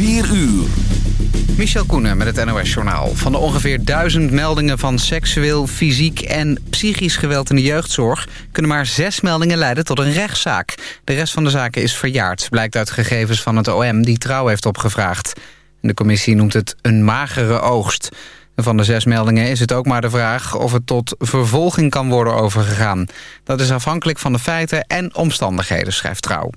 4 uur. Michel Koenen met het NOS-journaal. Van de ongeveer duizend meldingen van seksueel, fysiek en psychisch geweld in de jeugdzorg... kunnen maar zes meldingen leiden tot een rechtszaak. De rest van de zaken is verjaard, blijkt uit gegevens van het OM... die trouw heeft opgevraagd. De commissie noemt het een magere oogst. Van de zes meldingen is het ook maar de vraag of het tot vervolging kan worden overgegaan. Dat is afhankelijk van de feiten en omstandigheden, schrijft Trouw.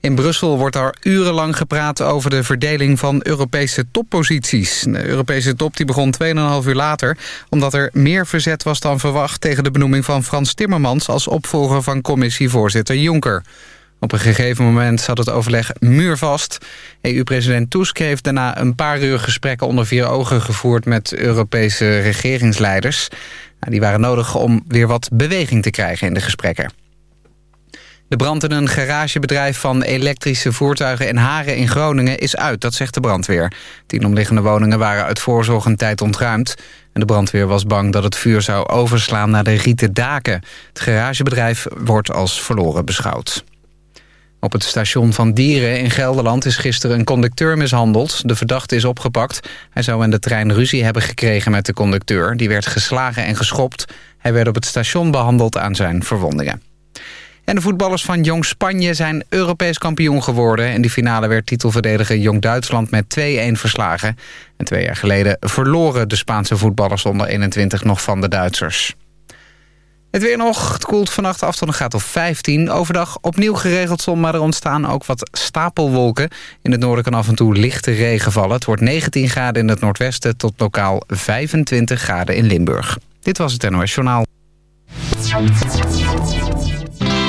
In Brussel wordt er urenlang gepraat over de verdeling van Europese topposities. De Europese top die begon 2,5 uur later... omdat er meer verzet was dan verwacht tegen de benoeming van Frans Timmermans... als opvolger van commissievoorzitter Juncker. Op een gegeven moment zat het overleg muurvast. EU-president Tusk heeft daarna een paar uur gesprekken onder vier ogen gevoerd... met Europese regeringsleiders. Nou, die waren nodig om weer wat beweging te krijgen in de gesprekken. De brand in een garagebedrijf van elektrische voertuigen in Haren in Groningen is uit, dat zegt de brandweer. Tien omliggende woningen waren uit voorzorg een tijd ontruimd. En de brandweer was bang dat het vuur zou overslaan naar de rieten daken. Het garagebedrijf wordt als verloren beschouwd. Op het station van Dieren in Gelderland is gisteren een conducteur mishandeld. De verdachte is opgepakt. Hij zou in de trein ruzie hebben gekregen met de conducteur. Die werd geslagen en geschopt. Hij werd op het station behandeld aan zijn verwondingen. En de voetballers van Jong Spanje zijn Europees kampioen geworden. In die finale werd titelverdediger Jong Duitsland met 2-1 verslagen. En twee jaar geleden verloren de Spaanse voetballers onder 21 nog van de Duitsers. Het weer nog. Het koelt vannacht af tot een graad of 15. Overdag opnieuw geregeld zon, maar er ontstaan ook wat stapelwolken. In het noorden kan af en toe lichte regen vallen. Het wordt 19 graden in het noordwesten tot lokaal 25 graden in Limburg. Dit was het NOS Journaal.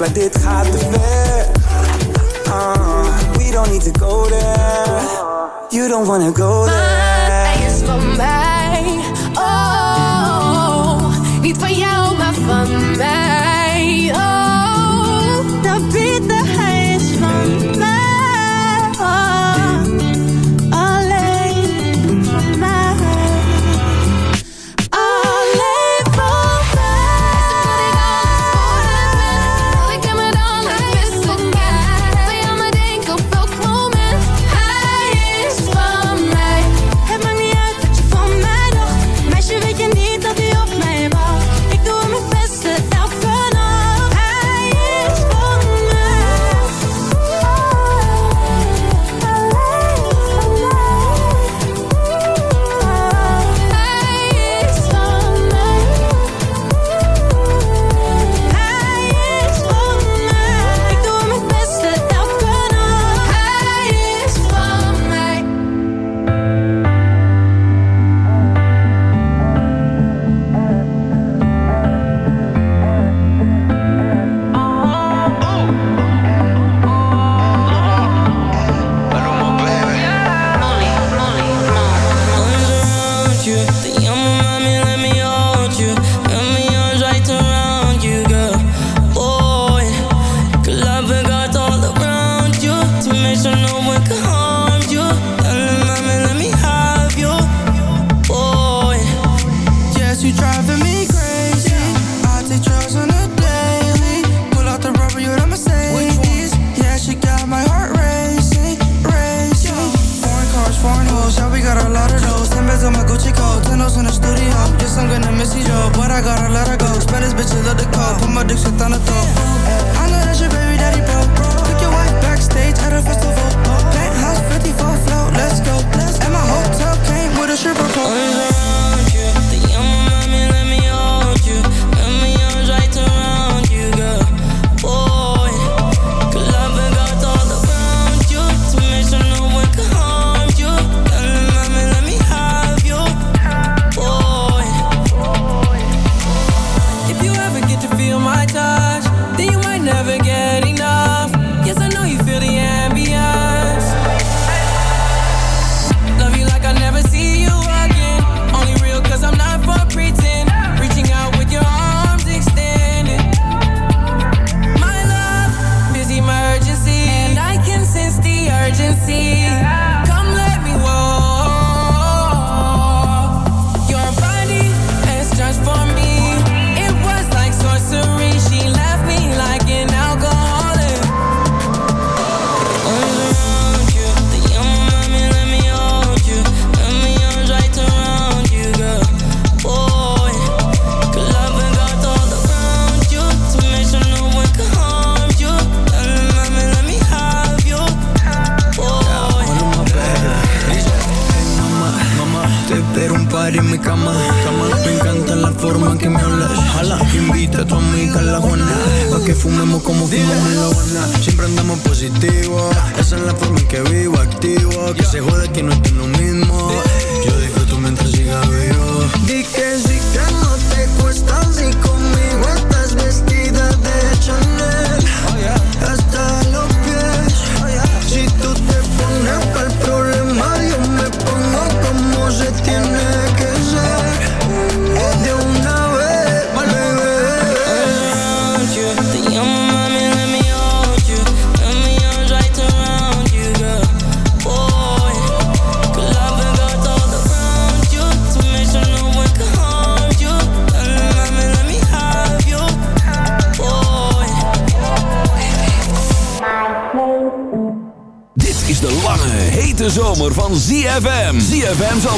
maar dit gaat te ver. Uh, we don't need to go there. You don't wanna go there. Maar hij is van mij, oh, niet van jou, maar van mij.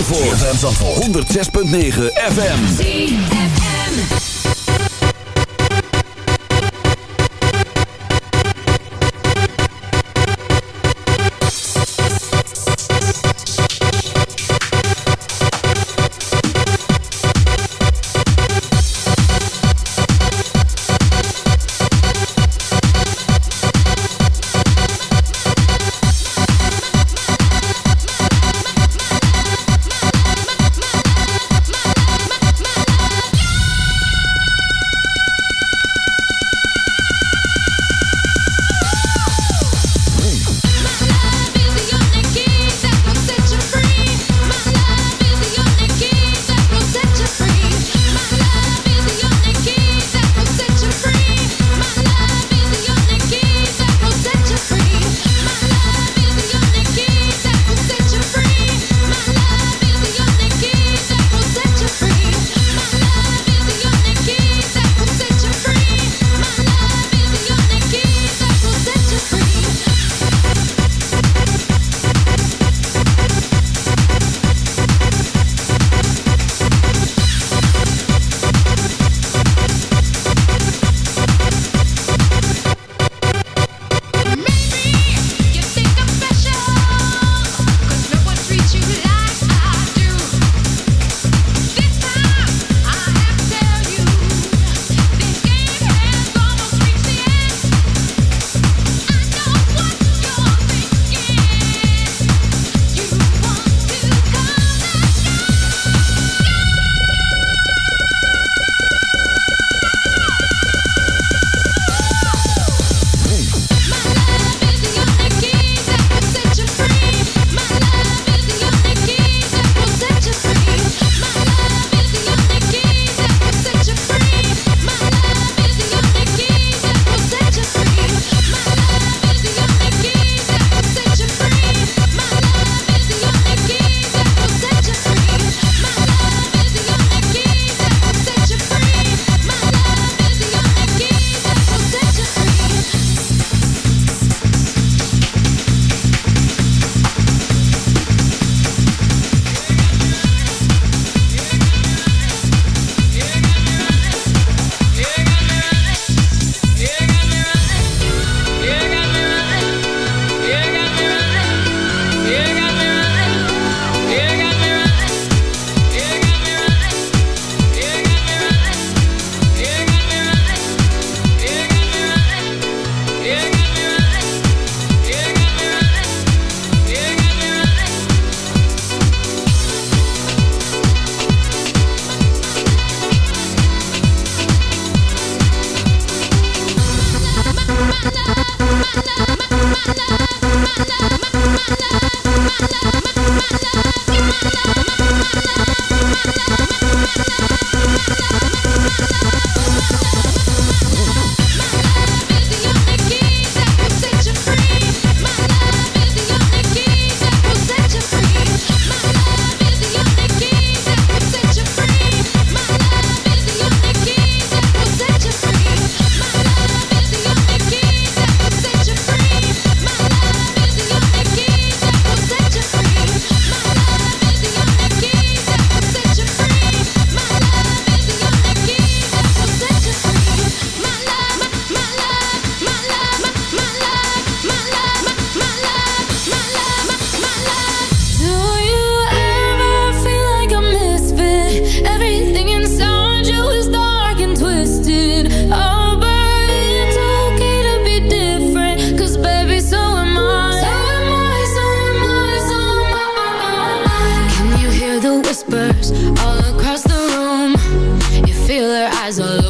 Zandvoort. ZFM 106.9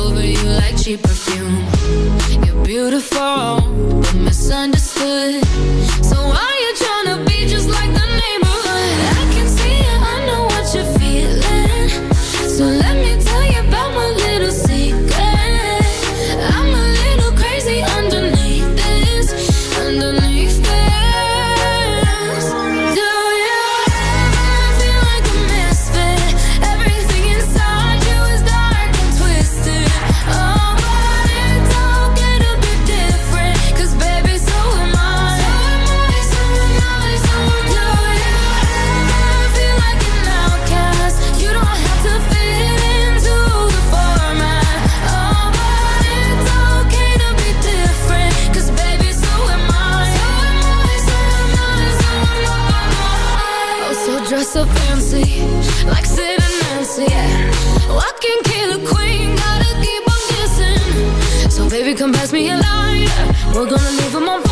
over you like cheap perfume. You're beautiful, but misunderstood We're gonna leave them on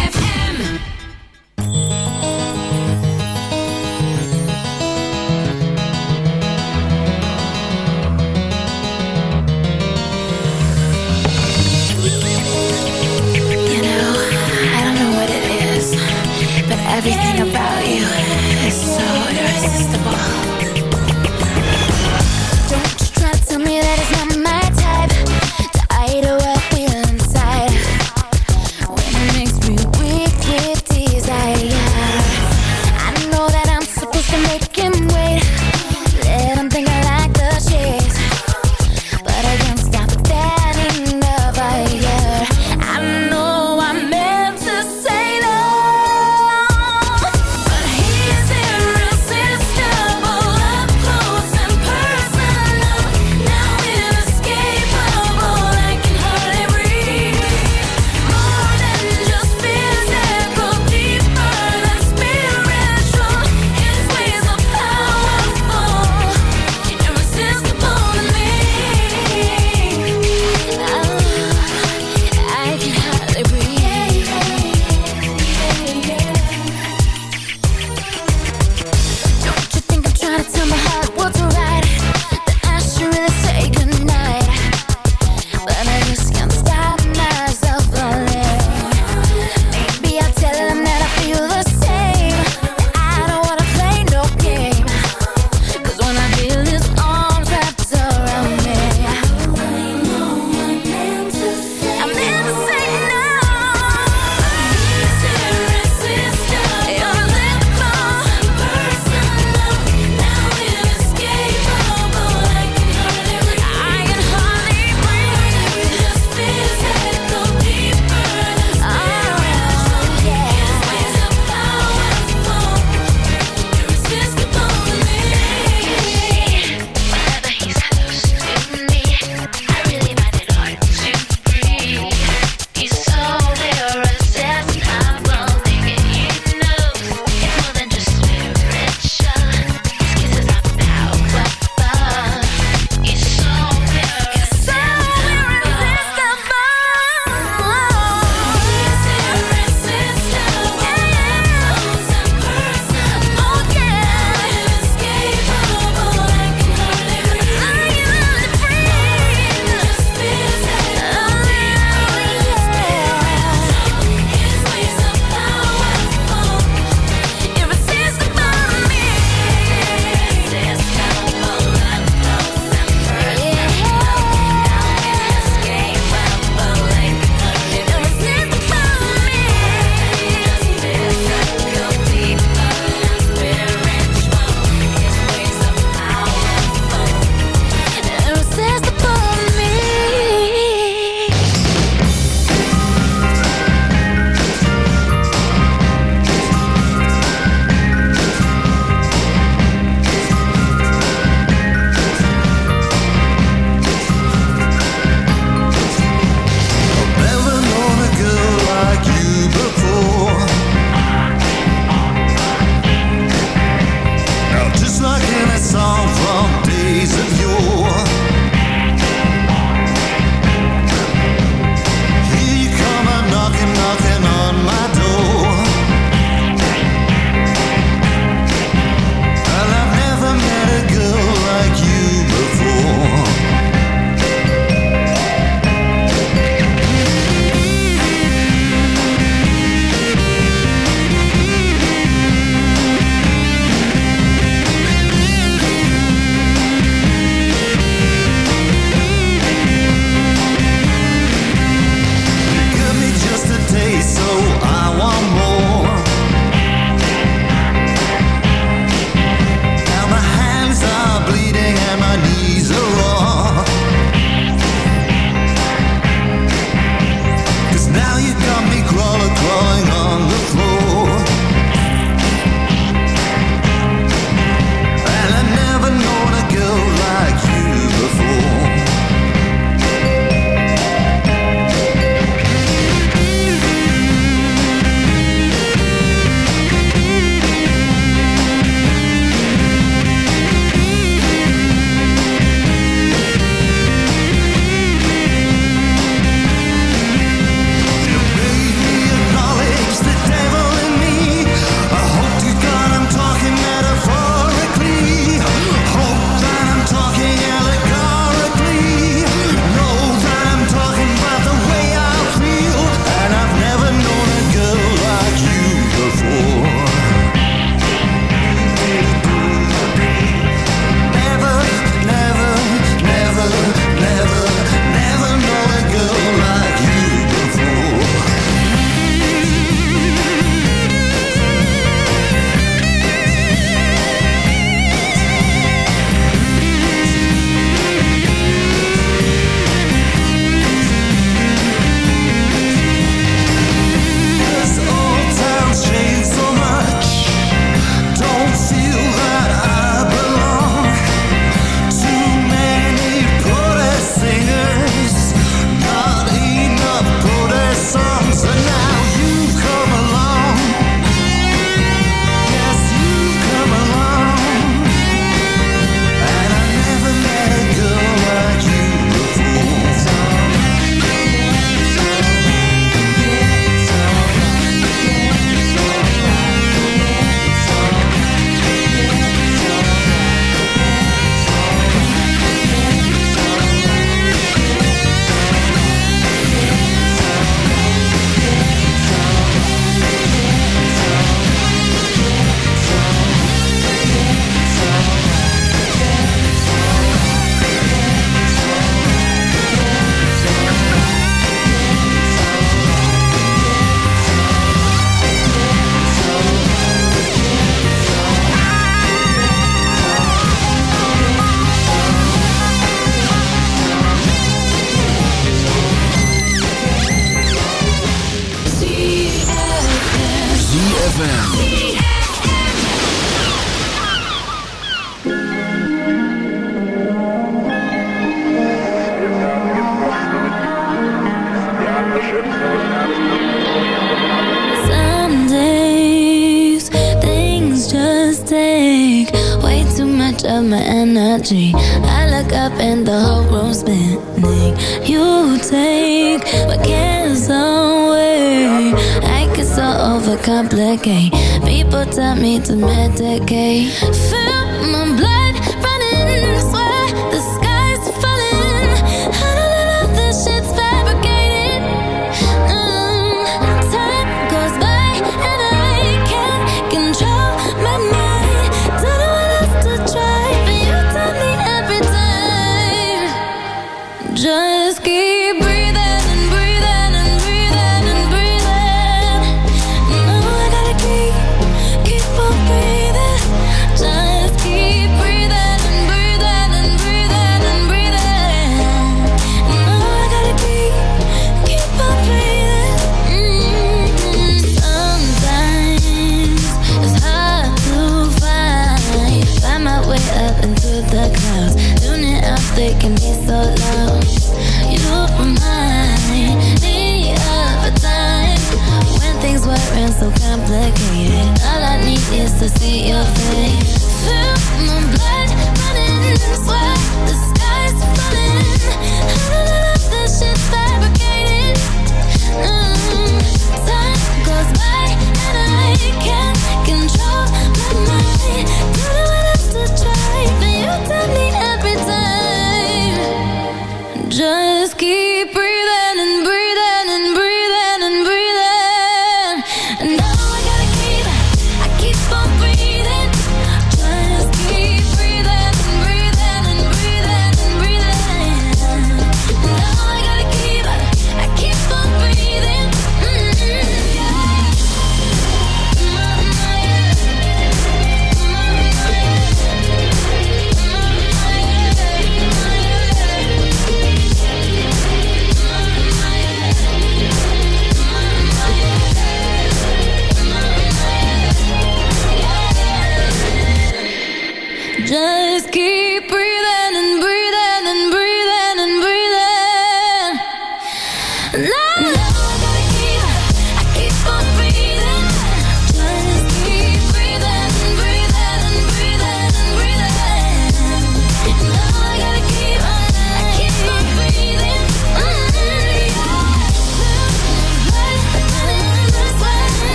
so complicated. All I need is to see your face.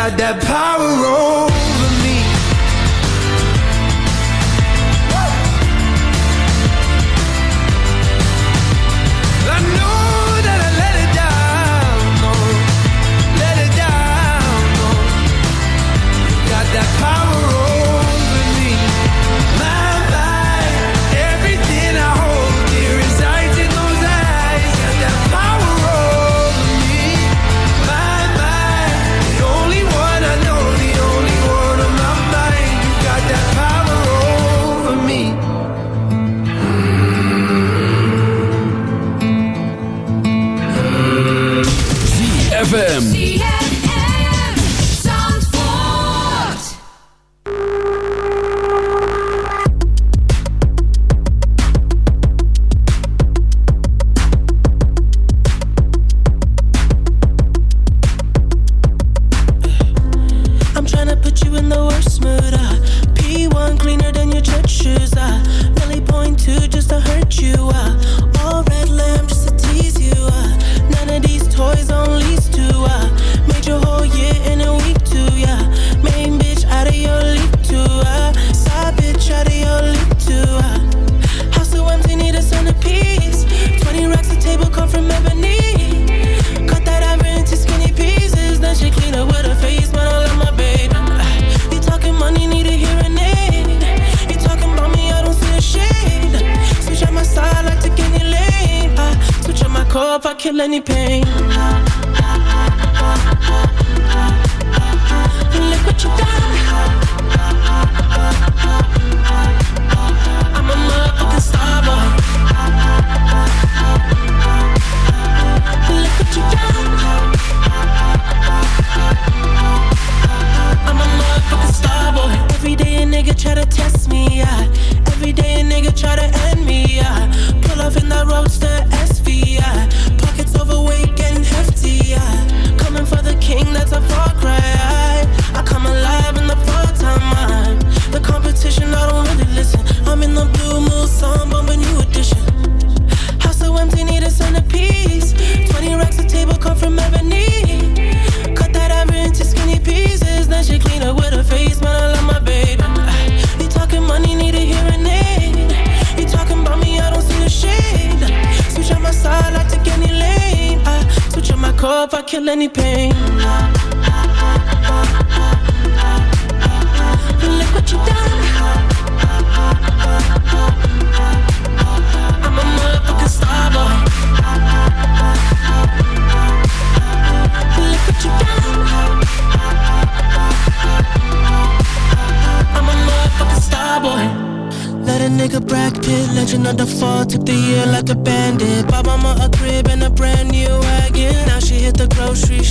Got that power over table come from ebony. Cut that ever into skinny pieces. Then she clean up with her face, man. I love my baby. You talking money, need a hearing aid. You talking about me, I don't see a shade. Switch on my side, like take any lane. Ah, Switch on my core if I kill any pain. Look what you done. If I kill any pain. Look what you done. I'm a motherfucking star boy. Look what you done. I'm a motherfucking star boy. Let a nigga Brad Pitt, legend of the fall, took the year like a bandit. Bought mama a crib and a brand new wagon.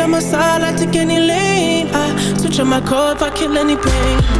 On my side, I take any lane. I switch on my core if I kill any pain.